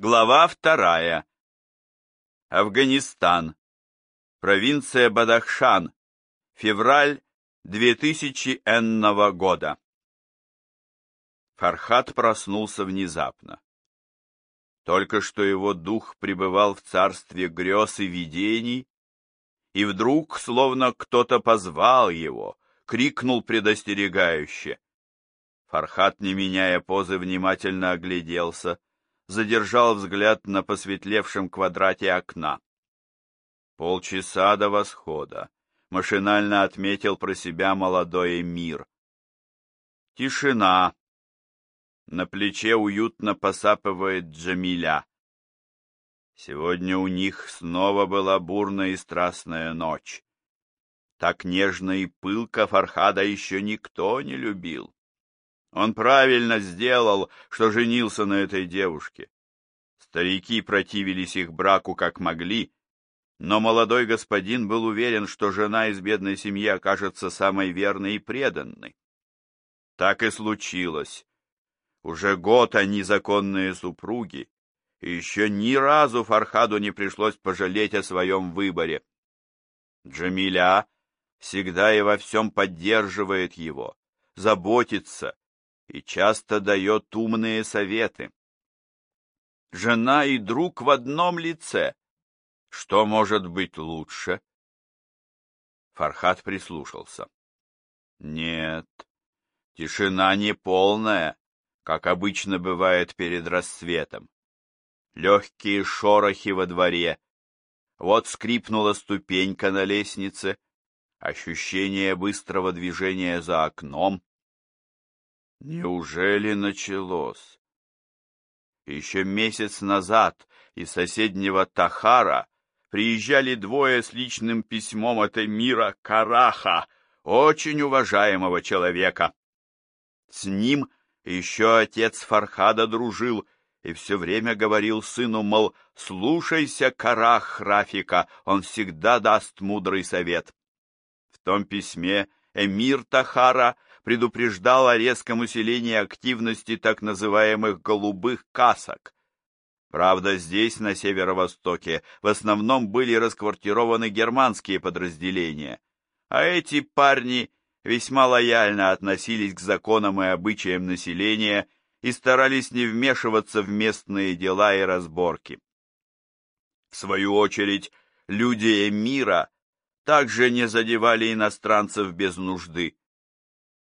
Глава вторая. Афганистан. Провинция Бадахшан. Февраль 2000 энного года. Фархат проснулся внезапно. Только что его дух пребывал в царстве грез и видений, и вдруг, словно кто-то позвал его, крикнул предостерегающе. Фархат, не меняя позы, внимательно огляделся, задержал взгляд на посветлевшем квадрате окна. Полчаса до восхода. Машинально отметил про себя молодой мир. Тишина. На плече уютно посапывает Джамиля. Сегодня у них снова была бурная и страстная ночь. Так нежно и пылко Фархада еще никто не любил. Он правильно сделал, что женился на этой девушке. Старики противились их браку как могли, но молодой господин был уверен, что жена из бедной семьи окажется самой верной и преданной. Так и случилось. Уже год они законные супруги, и еще ни разу Фархаду не пришлось пожалеть о своем выборе. Джамиля всегда и во всем поддерживает его, заботится и часто дает умные советы. Жена и друг в одном лице. Что может быть лучше? Фархат прислушался. Нет, тишина не полная, как обычно бывает перед рассветом. Легкие шорохи во дворе. Вот скрипнула ступенька на лестнице, ощущение быстрого движения за окном. Неужели началось? Еще месяц назад из соседнего Тахара приезжали двое с личным письмом от эмира Караха, очень уважаемого человека. С ним еще отец Фархада дружил и все время говорил сыну, мол, слушайся Карах Рафика, он всегда даст мудрый совет. В том письме эмир Тахара предупреждал о резком усилении активности так называемых «голубых касок». Правда, здесь, на северо-востоке, в основном были расквартированы германские подразделения, а эти парни весьма лояльно относились к законам и обычаям населения и старались не вмешиваться в местные дела и разборки. В свою очередь, люди эмира также не задевали иностранцев без нужды.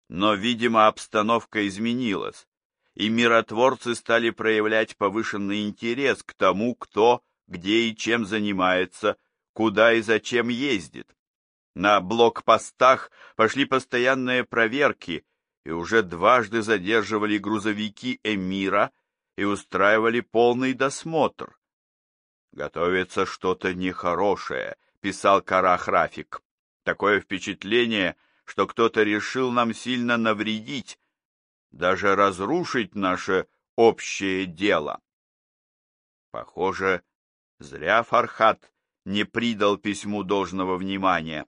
Но, видимо, обстановка изменилась, и миротворцы стали проявлять повышенный интерес к тому, кто, где и чем занимается, куда и зачем ездит. На блокпостах пошли постоянные проверки, и уже дважды задерживали грузовики эмира и устраивали полный досмотр. «Готовится что-то нехорошее», — писал Карахрафик. «Такое впечатление, что кто-то решил нам сильно навредить, даже разрушить наше общее дело. Похоже, зря Фархат не придал письму должного внимания.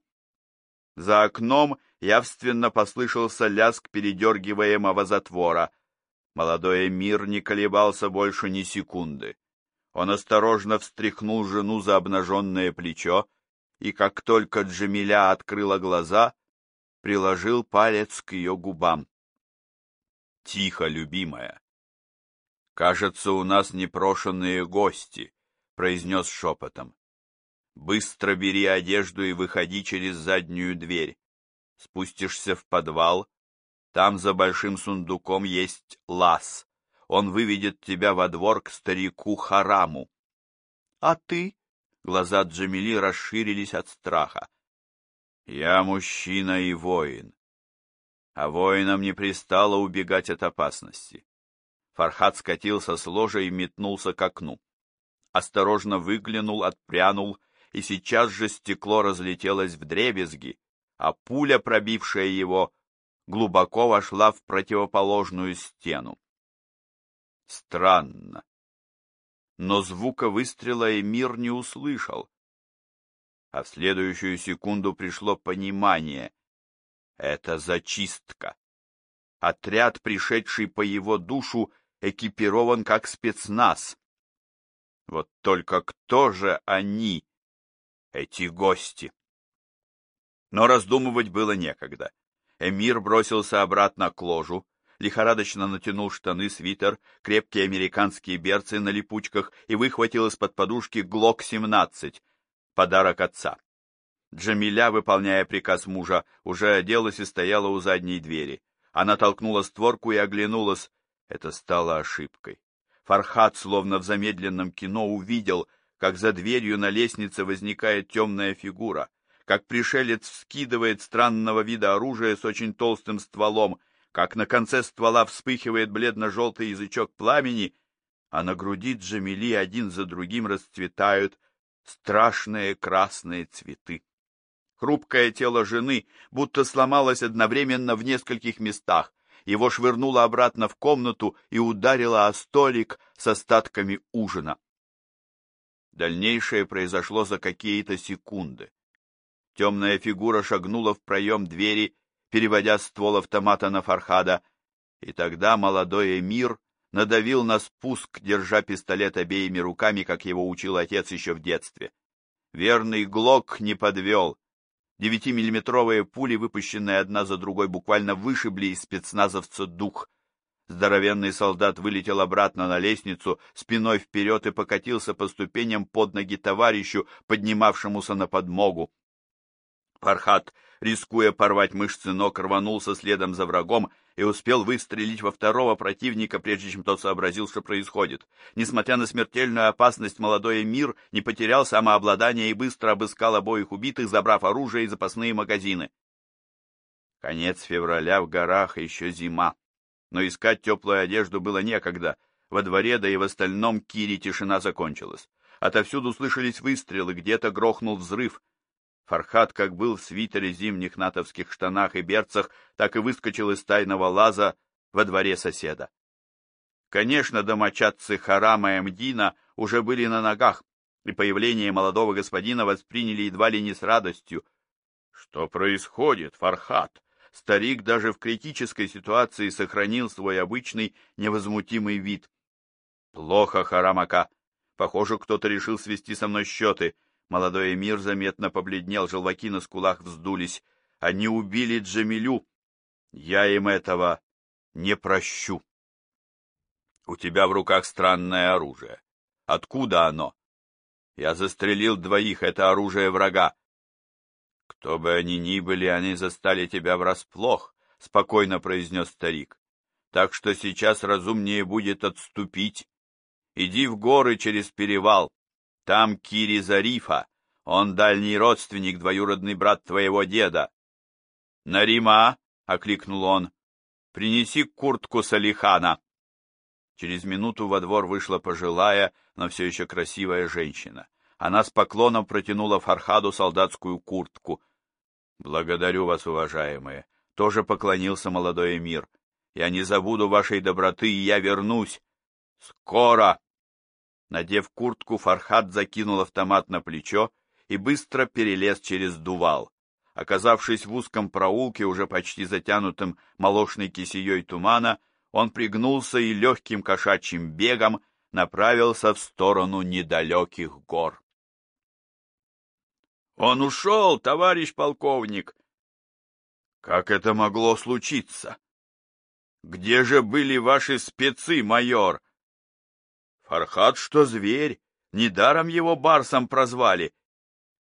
За окном явственно послышался лязг передергиваемого затвора. Молодой мир не колебался больше ни секунды. Он осторожно встряхнул жену за обнаженное плечо, и как только Джамиля открыла глаза, приложил палец к ее губам. «Тихо, любимая!» «Кажется, у нас непрошенные гости», — произнес шепотом. «Быстро бери одежду и выходи через заднюю дверь. Спустишься в подвал. Там за большим сундуком есть лаз. Он выведет тебя во двор к старику Хараму». «А ты?» Глаза Джамили расширились от страха. Я мужчина и воин. А воинам не пристало убегать от опасности. Фархат скатился с ложа и метнулся к окну. Осторожно выглянул, отпрянул, и сейчас же стекло разлетелось в дребезги, а пуля, пробившая его, глубоко вошла в противоположную стену. Странно. Но звука выстрела Эмир не услышал, а в следующую секунду пришло понимание. Это зачистка. Отряд, пришедший по его душу, экипирован как спецназ. Вот только кто же они, эти гости? Но раздумывать было некогда. Эмир бросился обратно к ложу, лихорадочно натянул штаны, свитер, крепкие американские берцы на липучках и выхватил из-под подушки ГЛОК-17, подарок отца. Джамиля, выполняя приказ мужа, уже оделась и стояла у задней двери. Она толкнула створку и оглянулась. Это стало ошибкой. Фархат, словно в замедленном кино, увидел, как за дверью на лестнице возникает темная фигура, как пришелец вскидывает странного вида оружие с очень толстым стволом, как на конце ствола вспыхивает бледно-желтый язычок пламени, а на груди Джамили один за другим расцветают страшные красные цветы. Хрупкое тело жены будто сломалось одновременно в нескольких местах. Его швырнуло обратно в комнату и ударило о столик с остатками ужина. Дальнейшее произошло за какие-то секунды. Темная фигура шагнула в проем двери, переводя ствол автомата на Фархада, и тогда молодой эмир надавил на спуск, держа пистолет обеими руками, как его учил отец еще в детстве. Верный Глок не подвел. Девятимиллиметровые пули, выпущенные одна за другой, буквально вышибли из спецназовца дух. Здоровенный солдат вылетел обратно на лестницу, спиной вперед и покатился по ступеням под ноги товарищу, поднимавшемуся на подмогу. Фархат, рискуя порвать мышцы ног, рванулся следом за врагом и успел выстрелить во второго противника, прежде чем тот сообразил, что происходит. Несмотря на смертельную опасность, молодой мир не потерял самообладание и быстро обыскал обоих убитых, забрав оружие и запасные магазины. Конец февраля в горах, еще зима. Но искать теплую одежду было некогда. Во дворе, да и в остальном Кире тишина закончилась. Отовсюду слышались выстрелы, где-то грохнул взрыв — Фархат, как был в свитере зимних натовских штанах и берцах, так и выскочил из тайного лаза во дворе соседа. Конечно, домочадцы Харама и Мдина уже были на ногах, и появление молодого господина восприняли едва ли не с радостью. Что происходит, Фархат? Старик даже в критической ситуации сохранил свой обычный невозмутимый вид. Плохо, Харамака. Похоже, кто-то решил свести со мной счеты. Молодой эмир заметно побледнел, желваки на скулах вздулись. Они убили Джамилю. Я им этого не прощу. У тебя в руках странное оружие. Откуда оно? Я застрелил двоих, это оружие врага. Кто бы они ни были, они застали тебя врасплох, — спокойно произнес старик. Так что сейчас разумнее будет отступить. Иди в горы через перевал. Там Кири Зарифа. Он дальний родственник, двоюродный брат твоего деда. Нарима, — окликнул он, — принеси куртку Салихана. Через минуту во двор вышла пожилая, но все еще красивая женщина. Она с поклоном протянула Фархаду солдатскую куртку. «Благодарю вас, уважаемые!» Тоже поклонился молодой эмир. «Я не забуду вашей доброты, и я вернусь! Скоро!» Надев куртку, Фархад закинул автомат на плечо и быстро перелез через дувал. Оказавшись в узком проулке, уже почти затянутым молочной кисеей тумана, он пригнулся и легким кошачьим бегом направился в сторону недалеких гор. «Он ушел, товарищ полковник!» «Как это могло случиться?» «Где же были ваши спецы, майор?» Фархад что зверь, недаром его барсом прозвали.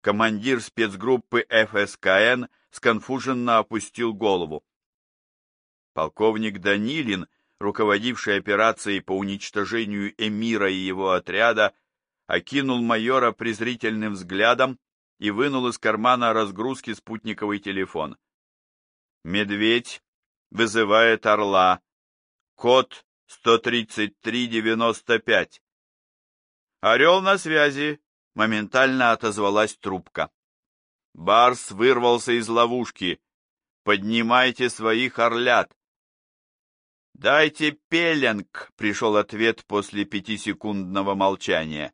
Командир спецгруппы ФСКН сконфуженно опустил голову. Полковник Данилин, руководивший операцией по уничтожению эмира и его отряда, окинул майора презрительным взглядом и вынул из кармана разгрузки спутниковый телефон. «Медведь вызывает орла. Код 133-95. «Орел на связи!» — моментально отозвалась трубка. Барс вырвался из ловушки. «Поднимайте своих орлят!» «Дайте пеленг!» — пришел ответ после пятисекундного молчания.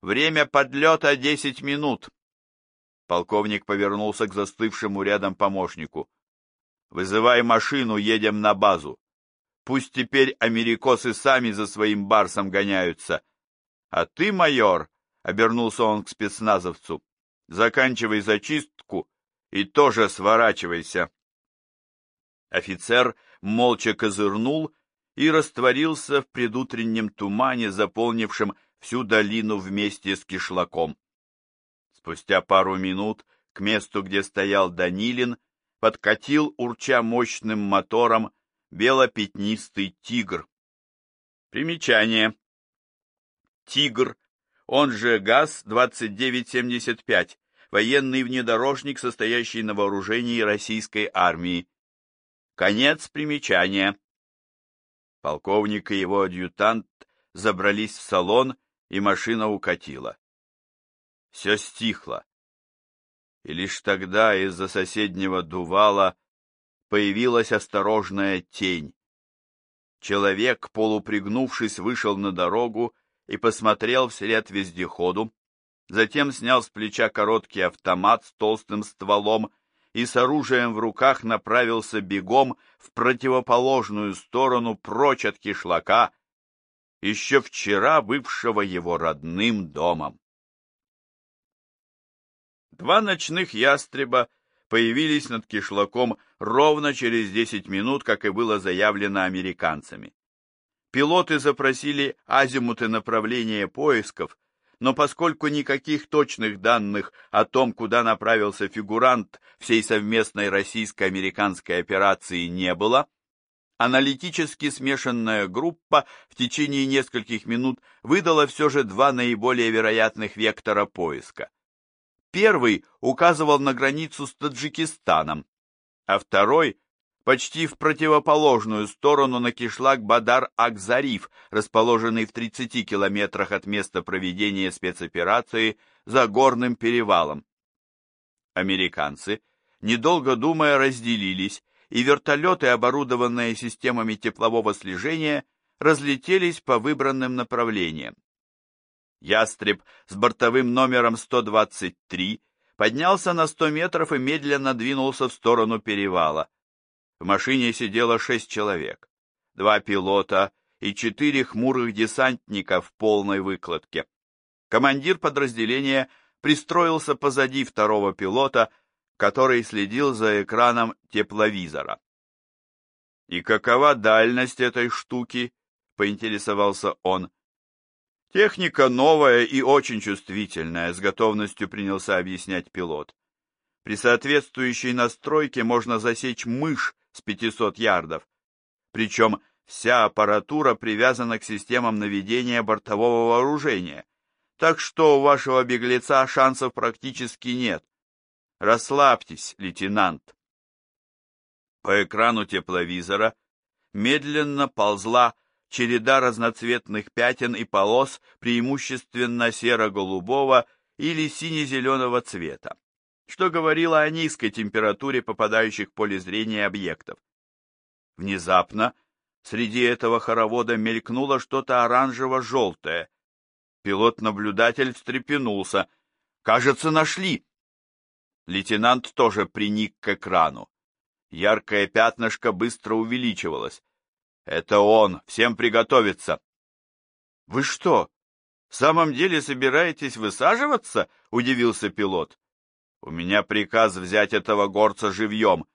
«Время подлета десять минут!» Полковник повернулся к застывшему рядом помощнику. «Вызывай машину, едем на базу!» Пусть теперь америкосы сами за своим барсом гоняются. А ты, майор, — обернулся он к спецназовцу, — заканчивай зачистку и тоже сворачивайся. Офицер молча козырнул и растворился в предутреннем тумане, заполнившем всю долину вместе с кишлаком. Спустя пару минут к месту, где стоял Данилин, подкатил, урча мощным мотором, белопятнистый тигр. Примечание. Тигр, он же ГАЗ-2975, военный внедорожник, состоящий на вооружении российской армии. Конец примечания. Полковник и его адъютант забрались в салон, и машина укатила. Все стихло. И лишь тогда из-за соседнего дувала появилась осторожная тень. Человек, полупригнувшись, вышел на дорогу и посмотрел вслед вездеходу, затем снял с плеча короткий автомат с толстым стволом и с оружием в руках направился бегом в противоположную сторону прочь от кишлака, еще вчера бывшего его родным домом. Два ночных ястреба появились над кишлаком ровно через десять минут, как и было заявлено американцами. Пилоты запросили азимуты направления поисков, но поскольку никаких точных данных о том, куда направился фигурант всей совместной российско-американской операции не было, аналитически смешанная группа в течение нескольких минут выдала все же два наиболее вероятных вектора поиска. Первый указывал на границу с Таджикистаном, а второй почти в противоположную сторону на кишлак Бадар-Ак-Зариф, расположенный в 30 километрах от места проведения спецоперации за горным перевалом. Американцы, недолго думая, разделились, и вертолеты, оборудованные системами теплового слежения, разлетелись по выбранным направлениям. Ястреб с бортовым номером 123 поднялся на 100 метров и медленно двинулся в сторону перевала. В машине сидело шесть человек, два пилота и четыре хмурых десантника в полной выкладке. Командир подразделения пристроился позади второго пилота, который следил за экраном тепловизора. «И какова дальность этой штуки?» — поинтересовался он. «Техника новая и очень чувствительная», — с готовностью принялся объяснять пилот. «При соответствующей настройке можно засечь мышь с 500 ярдов. Причем вся аппаратура привязана к системам наведения бортового вооружения, так что у вашего беглеца шансов практически нет. Расслабьтесь, лейтенант. По экрану тепловизора медленно ползла череда разноцветных пятен и полос преимущественно серо-голубого или сине-зеленого цвета что говорило о низкой температуре попадающих в поле зрения объектов. Внезапно среди этого хоровода мелькнуло что-то оранжево-желтое. Пилот-наблюдатель встрепенулся. «Кажется, нашли!» Лейтенант тоже приник к экрану. Яркое пятнышко быстро увеличивалось. «Это он! Всем приготовиться!» «Вы что, в самом деле собираетесь высаживаться?» — удивился пилот. У меня приказ взять этого горца живьем.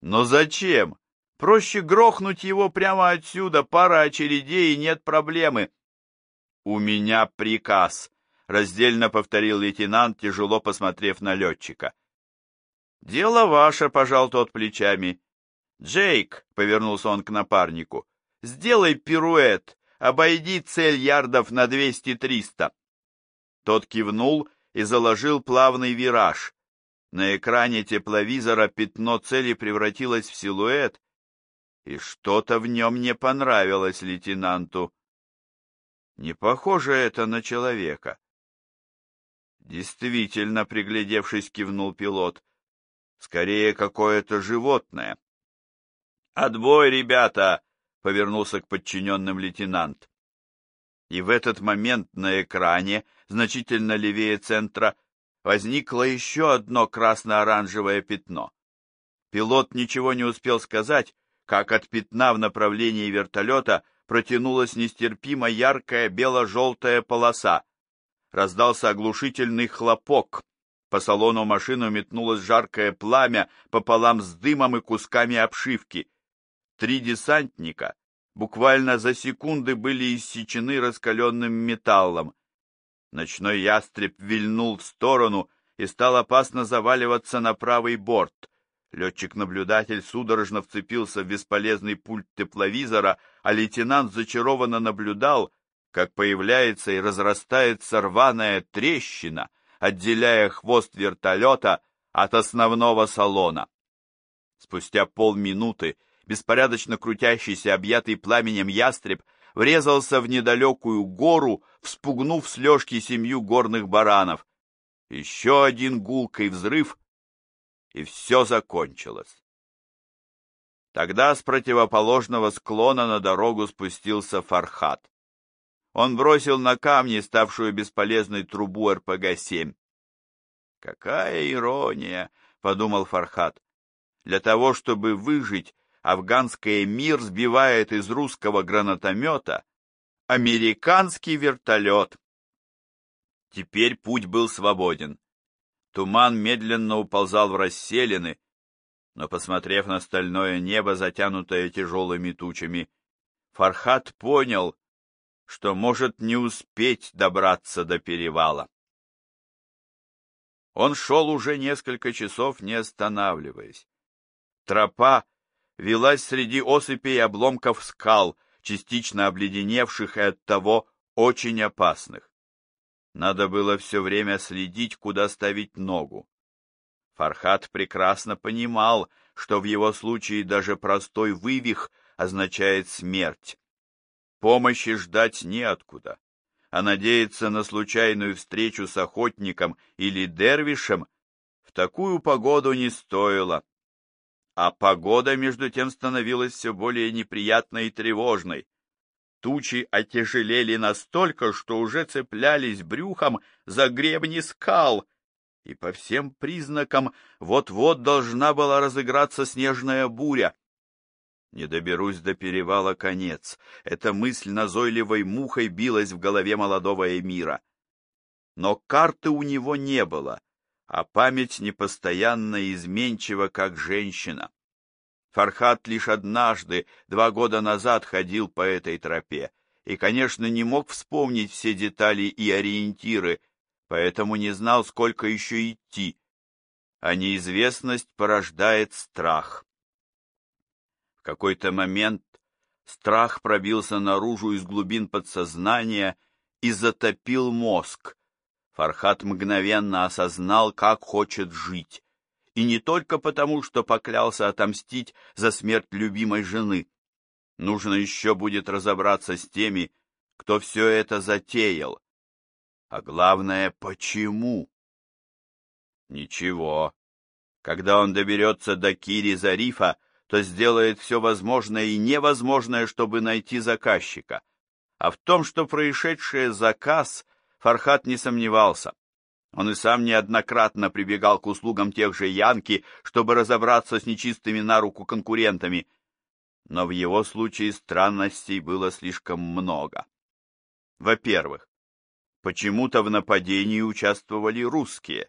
Но зачем? Проще грохнуть его прямо отсюда, пара очередей и нет проблемы. У меня приказ, раздельно повторил лейтенант, тяжело посмотрев на летчика. Дело ваше, пожал тот плечами. Джейк, повернулся он к напарнику, сделай пируэт, обойди цель ярдов на двести-триста. Тот кивнул и заложил плавный вираж. На экране тепловизора пятно цели превратилось в силуэт, и что-то в нем не понравилось лейтенанту. Не похоже это на человека. Действительно, приглядевшись, кивнул пилот. Скорее, какое-то животное. «Отбой, ребята!» — повернулся к подчиненным лейтенант. И в этот момент на экране значительно левее центра, возникло еще одно красно-оранжевое пятно. Пилот ничего не успел сказать, как от пятна в направлении вертолета протянулась нестерпимо яркая бело-желтая полоса. Раздался оглушительный хлопок. По салону машины метнулось жаркое пламя пополам с дымом и кусками обшивки. Три десантника буквально за секунды были иссечены раскаленным металлом. Ночной ястреб вильнул в сторону и стал опасно заваливаться на правый борт. Летчик-наблюдатель судорожно вцепился в бесполезный пульт тепловизора, а лейтенант зачарованно наблюдал, как появляется и разрастается рваная трещина, отделяя хвост вертолета от основного салона. Спустя полминуты беспорядочно крутящийся, объятый пламенем ястреб врезался в недалекую гору, вспугнув с лёжки семью горных баранов. Еще один гулкий взрыв и все закончилось. Тогда с противоположного склона на дорогу спустился Фархат. Он бросил на камни ставшую бесполезной трубу РПГ-7. «Какая ирония!» — подумал Фархат. «Для того, чтобы выжить, афганский мир сбивает из русского гранатомета американский вертолет». Теперь путь был свободен. Туман медленно уползал в расселины, но, посмотрев на стальное небо, затянутое тяжелыми тучами, Фархат понял, что может не успеть добраться до перевала. Он шел уже несколько часов, не останавливаясь. Тропа велась среди осыпей и обломков скал, частично обледеневших и оттого очень опасных. Надо было все время следить, куда ставить ногу. Фархат прекрасно понимал, что в его случае даже простой вывих означает смерть. Помощи ждать неоткуда, а надеяться на случайную встречу с охотником или дервишем в такую погоду не стоило. А погода, между тем, становилась все более неприятной и тревожной. Тучи отяжелели настолько, что уже цеплялись брюхом за гребни скал, и по всем признакам вот-вот должна была разыграться снежная буря. Не доберусь до перевала конец. Эта мысль назойливой мухой билась в голове молодого эмира. Но карты у него не было, а память непостоянно и изменчива, как женщина. Фархат лишь однажды, два года назад, ходил по этой тропе и, конечно, не мог вспомнить все детали и ориентиры, поэтому не знал, сколько еще идти. А неизвестность порождает страх. В какой-то момент страх пробился наружу из глубин подсознания и затопил мозг. Фархат мгновенно осознал, как хочет жить и не только потому, что поклялся отомстить за смерть любимой жены. Нужно еще будет разобраться с теми, кто все это затеял. А главное, почему? Ничего. Когда он доберется до Кири Зарифа, то сделает все возможное и невозможное, чтобы найти заказчика. А в том, что происшедшее заказ, Фархат не сомневался. Он и сам неоднократно прибегал к услугам тех же Янки, чтобы разобраться с нечистыми на руку конкурентами. Но в его случае странностей было слишком много. Во-первых, почему-то в нападении участвовали русские.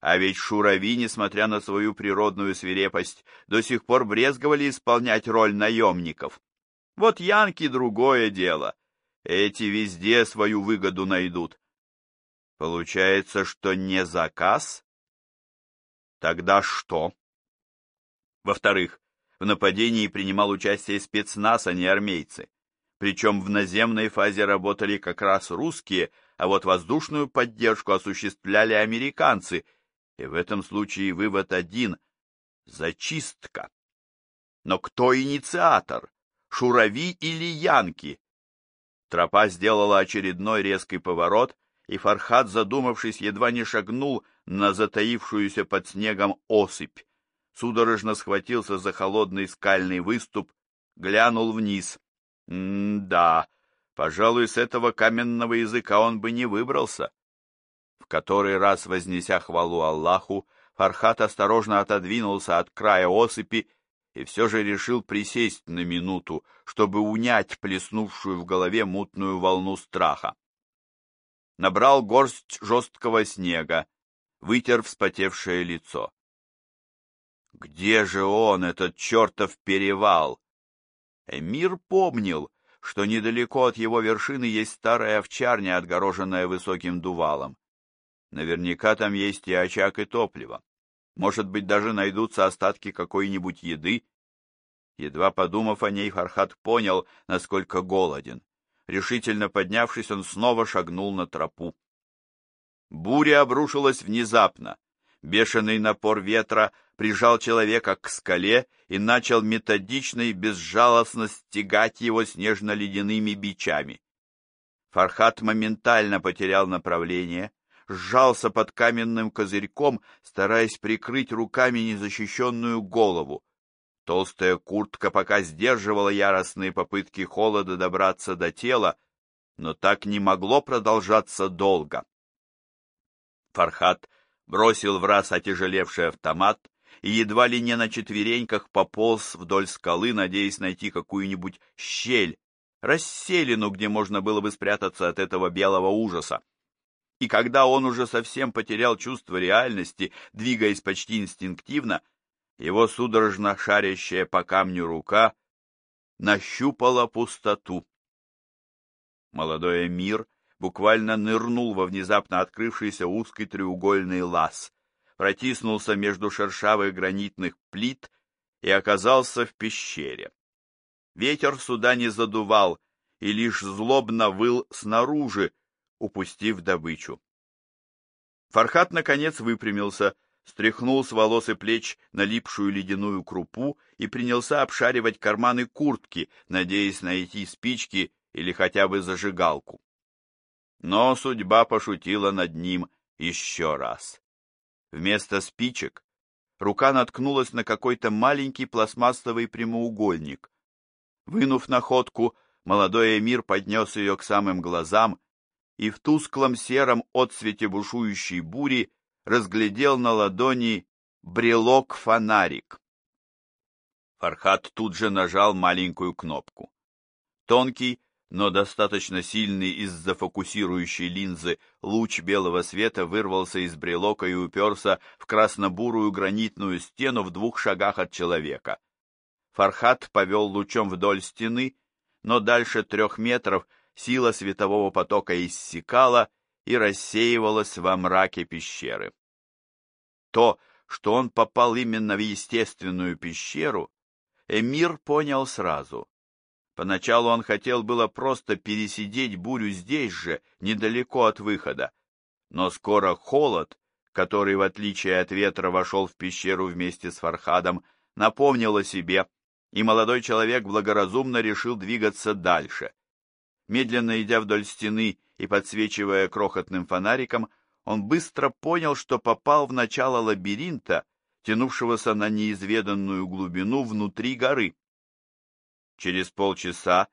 А ведь шурави, несмотря на свою природную свирепость, до сих пор брезговали исполнять роль наемников. Вот янки — другое дело. Эти везде свою выгоду найдут. Получается, что не заказ? Тогда что? Во-вторых, в нападении принимал участие спецназ, а не армейцы. Причем в наземной фазе работали как раз русские, а вот воздушную поддержку осуществляли американцы, и в этом случае вывод один — зачистка. Но кто инициатор? Шурави или Янки? Тропа сделала очередной резкий поворот, и Фархад, задумавшись, едва не шагнул на затаившуюся под снегом осыпь. Судорожно схватился за холодный скальный выступ, глянул вниз. М-да, пожалуй, с этого каменного языка он бы не выбрался. В который раз, вознеся хвалу Аллаху, Фархат осторожно отодвинулся от края осыпи и все же решил присесть на минуту, чтобы унять плеснувшую в голове мутную волну страха. Набрал горсть жесткого снега, вытер вспотевшее лицо. Где же он, этот чертов перевал? Эмир помнил, что недалеко от его вершины есть старая овчарня, отгороженная высоким дувалом. Наверняка там есть и очаг, и топливо. Может быть, даже найдутся остатки какой-нибудь еды. Едва подумав о ней, Фархат понял, насколько голоден. Решительно поднявшись, он снова шагнул на тропу. Буря обрушилась внезапно. Бешеный напор ветра прижал человека к скале и начал методично и безжалостно стегать его снежно-ледяными бичами. Фархат моментально потерял направление, сжался под каменным козырьком, стараясь прикрыть руками незащищенную голову. Толстая куртка пока сдерживала яростные попытки холода добраться до тела, но так не могло продолжаться долго. Фархат бросил в раз отяжелевший автомат и едва ли не на четвереньках пополз вдоль скалы, надеясь найти какую-нибудь щель, расселину, где можно было бы спрятаться от этого белого ужаса и когда он уже совсем потерял чувство реальности, двигаясь почти инстинктивно, его судорожно шарящая по камню рука нащупала пустоту. Молодой мир буквально нырнул во внезапно открывшийся узкий треугольный лаз, протиснулся между шершавых гранитных плит и оказался в пещере. Ветер сюда не задувал и лишь злобно выл снаружи, упустив добычу. Фархат, наконец, выпрямился, стряхнул с волос и плеч налипшую ледяную крупу и принялся обшаривать карманы куртки, надеясь найти спички или хотя бы зажигалку. Но судьба пошутила над ним еще раз. Вместо спичек рука наткнулась на какой-то маленький пластмассовый прямоугольник. Вынув находку, молодой эмир поднес ее к самым глазам и в тусклом сером отсвете бушующей бури разглядел на ладони брелок-фонарик. Фархат тут же нажал маленькую кнопку. Тонкий, но достаточно сильный из-за фокусирующей линзы луч белого света вырвался из брелока и уперся в красно-бурую гранитную стену в двух шагах от человека. Фархат повел лучом вдоль стены, но дальше трех метров — сила светового потока иссякала и рассеивалась во мраке пещеры. То, что он попал именно в естественную пещеру, Эмир понял сразу. Поначалу он хотел было просто пересидеть бурю здесь же, недалеко от выхода, но скоро холод, который, в отличие от ветра, вошел в пещеру вместе с Фархадом, напомнил о себе, и молодой человек благоразумно решил двигаться дальше. Медленно идя вдоль стены и подсвечивая крохотным фонариком, он быстро понял, что попал в начало лабиринта, тянувшегося на неизведанную глубину внутри горы. Через полчаса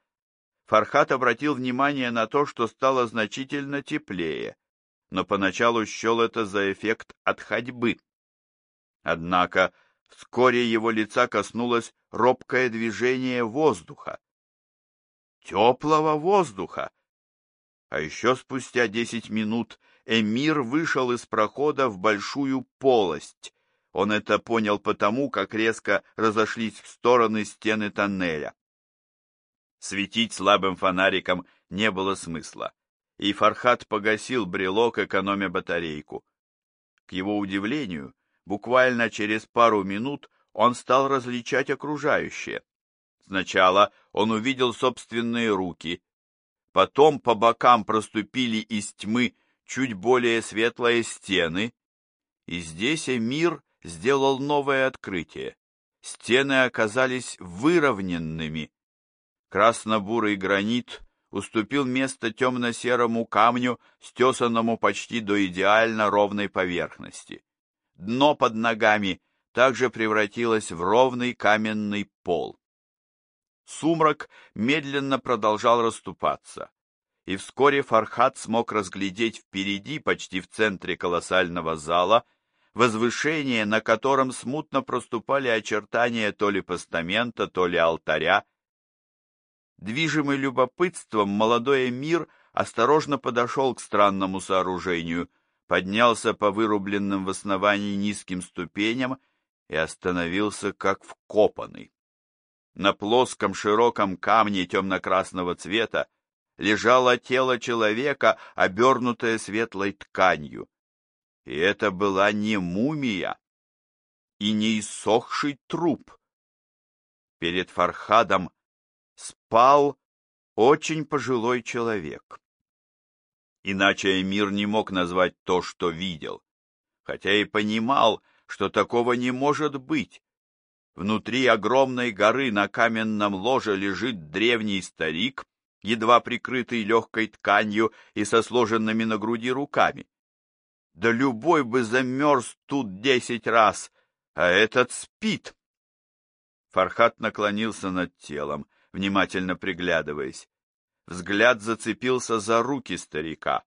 Фархат обратил внимание на то, что стало значительно теплее, но поначалу счел это за эффект от ходьбы. Однако вскоре его лица коснулось робкое движение воздуха теплого воздуха. А еще спустя десять минут эмир вышел из прохода в большую полость. Он это понял потому, как резко разошлись в стороны стены тоннеля. Светить слабым фонариком не было смысла, и Фархат погасил брелок, экономя батарейку. К его удивлению, буквально через пару минут он стал различать окружающее. Сначала он увидел собственные руки, потом по бокам проступили из тьмы чуть более светлые стены, и здесь Эмир сделал новое открытие. Стены оказались выровненными. Красно-бурый гранит уступил место темно-серому камню, стесанному почти до идеально ровной поверхности. Дно под ногами также превратилось в ровный каменный пол. Сумрак медленно продолжал расступаться, и вскоре Фархат смог разглядеть впереди, почти в центре колоссального зала, возвышение, на котором смутно проступали очертания то ли постамента, то ли алтаря. Движимый любопытством, молодой мир осторожно подошел к странному сооружению, поднялся по вырубленным в основании низким ступеням и остановился как вкопанный. На плоском широком камне темно-красного цвета лежало тело человека, обернутое светлой тканью. И это была не мумия и не иссохший труп. Перед Фархадом спал очень пожилой человек. Иначе Эмир не мог назвать то, что видел, хотя и понимал, что такого не может быть. Внутри огромной горы на каменном ложе лежит древний старик, едва прикрытый легкой тканью и со сложенными на груди руками. Да любой бы замерз тут десять раз, а этот спит. Фархат наклонился над телом, внимательно приглядываясь. Взгляд зацепился за руки старика.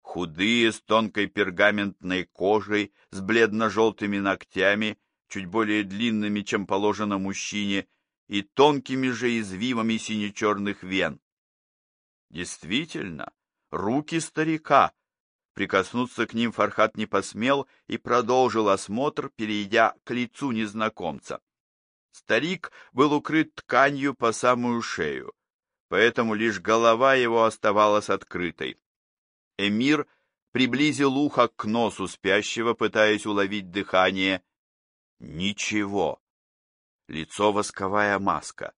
Худые, с тонкой пергаментной кожей, с бледно-желтыми ногтями, чуть более длинными, чем положено мужчине, и тонкими же извивами сине-черных вен. Действительно, руки старика. Прикоснуться к ним Фархат не посмел и продолжил осмотр, перейдя к лицу незнакомца. Старик был укрыт тканью по самую шею, поэтому лишь голова его оставалась открытой. Эмир приблизил ухо к носу спящего, пытаясь уловить дыхание. Ничего. Лицо восковая маска.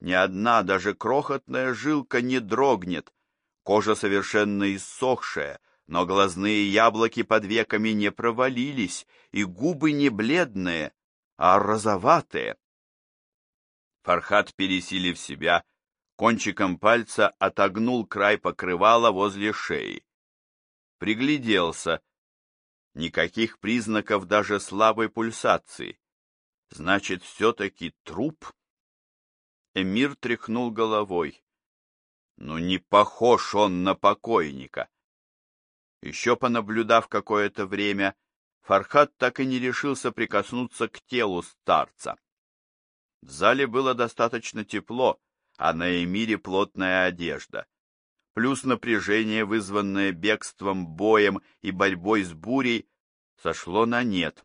Ни одна, даже крохотная жилка не дрогнет. Кожа совершенно иссохшая, но глазные яблоки под веками не провалились, и губы не бледные, а розоватые. Фархат, пересилив себя, кончиком пальца отогнул край покрывала возле шеи. Пригляделся. Никаких признаков даже слабой пульсации. Значит, все-таки труп? Эмир тряхнул головой. Ну, не похож он на покойника. Еще понаблюдав какое-то время, Фархат так и не решился прикоснуться к телу старца. В зале было достаточно тепло, а на Эмире плотная одежда. Плюс напряжение, вызванное бегством, боем и борьбой с бурей, сошло на нет.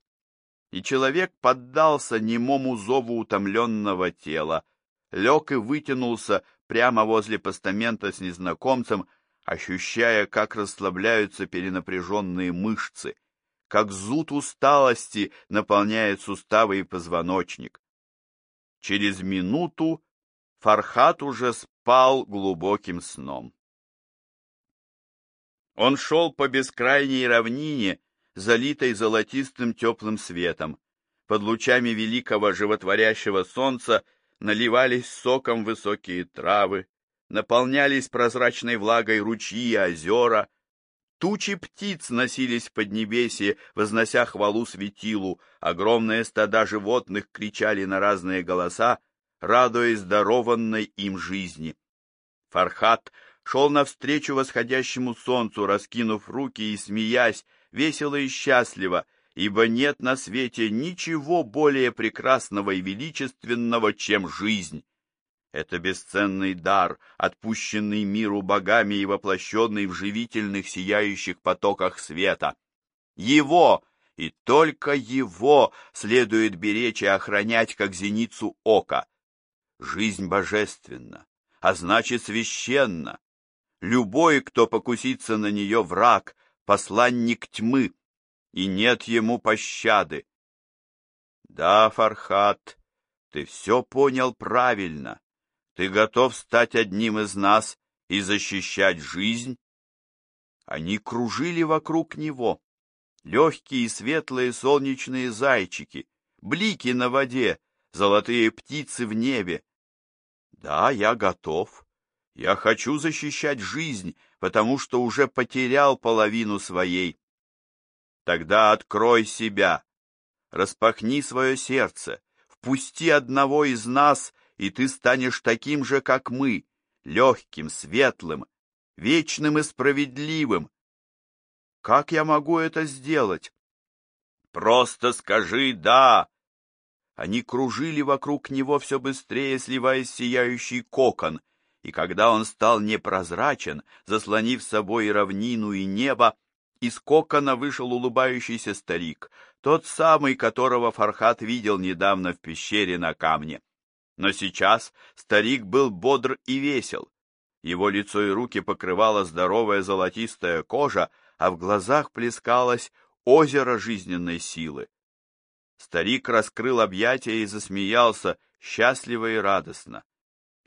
И человек поддался немому зову утомленного тела, лег и вытянулся прямо возле постамента с незнакомцем, ощущая, как расслабляются перенапряженные мышцы, как зуд усталости наполняет суставы и позвоночник. Через минуту Фархат уже спал глубоким сном. Он шел по бескрайней равнине, залитой золотистым теплым светом. Под лучами великого животворящего солнца наливались соком высокие травы, наполнялись прозрачной влагой ручьи и озера, Тучи птиц носились в поднебесье, вознося хвалу светилу, огромные стада животных кричали на разные голоса, радуясь дарованной им жизни. Фархат шел навстречу восходящему солнцу, раскинув руки и смеясь, весело и счастливо, ибо нет на свете ничего более прекрасного и величественного, чем жизнь. Это бесценный дар, отпущенный миру богами и воплощенный в живительных сияющих потоках света. Его, и только его, следует беречь и охранять, как зеницу ока. Жизнь божественна, а значит священна. Любой, кто покусится на нее враг, посланник тьмы, и нет ему пощады. Да, Фархат, ты все понял правильно. Ты готов стать одним из нас и защищать жизнь? Они кружили вокруг него, легкие светлые солнечные зайчики, блики на воде, золотые птицы в небе. Да, я готов. Я хочу защищать жизнь, потому что уже потерял половину своей. Тогда открой себя, распахни свое сердце, впусти одного из нас и ты станешь таким же, как мы, легким, светлым, вечным и справедливым. Как я могу это сделать? Просто скажи «да». Они кружили вокруг него все быстрее, сливаясь сияющий кокон, и когда он стал непрозрачен, заслонив собой равнину, и небо, из кокона вышел улыбающийся старик, тот самый, которого Фархат видел недавно в пещере на камне. Но сейчас старик был бодр и весел. Его лицо и руки покрывала здоровая золотистая кожа, а в глазах плескалось озеро жизненной силы. Старик раскрыл объятия и засмеялся, счастливо и радостно.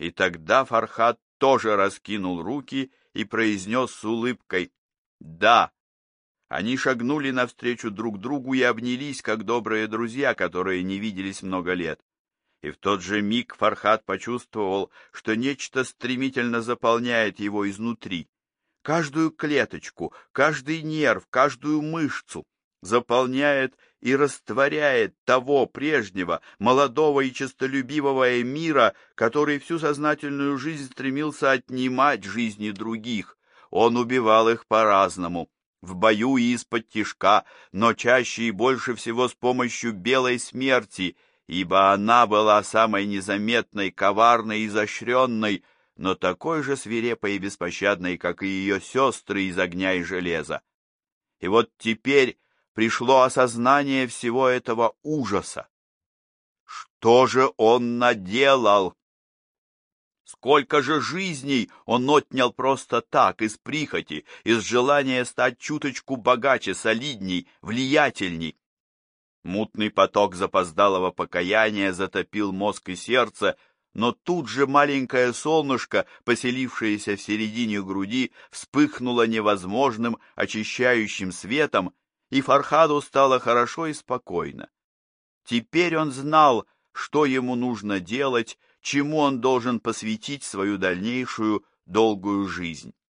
И тогда Фархат тоже раскинул руки и произнес с улыбкой «Да». Они шагнули навстречу друг другу и обнялись, как добрые друзья, которые не виделись много лет. И в тот же миг Фархат почувствовал, что нечто стремительно заполняет его изнутри. Каждую клеточку, каждый нерв, каждую мышцу заполняет и растворяет того прежнего, молодого и честолюбивого эмира, который всю сознательную жизнь стремился отнимать жизни других. Он убивал их по-разному, в бою и из-под тишка, но чаще и больше всего с помощью белой смерти, ибо она была самой незаметной, коварной и изощренной, но такой же свирепой и беспощадной, как и ее сестры из огня и железа. И вот теперь пришло осознание всего этого ужаса. Что же он наделал? Сколько же жизней он отнял просто так, из прихоти, из желания стать чуточку богаче, солидней, влиятельней. Мутный поток запоздалого покаяния затопил мозг и сердце, но тут же маленькое солнышко, поселившееся в середине груди, вспыхнуло невозможным очищающим светом, и Фархаду стало хорошо и спокойно. Теперь он знал, что ему нужно делать, чему он должен посвятить свою дальнейшую долгую жизнь.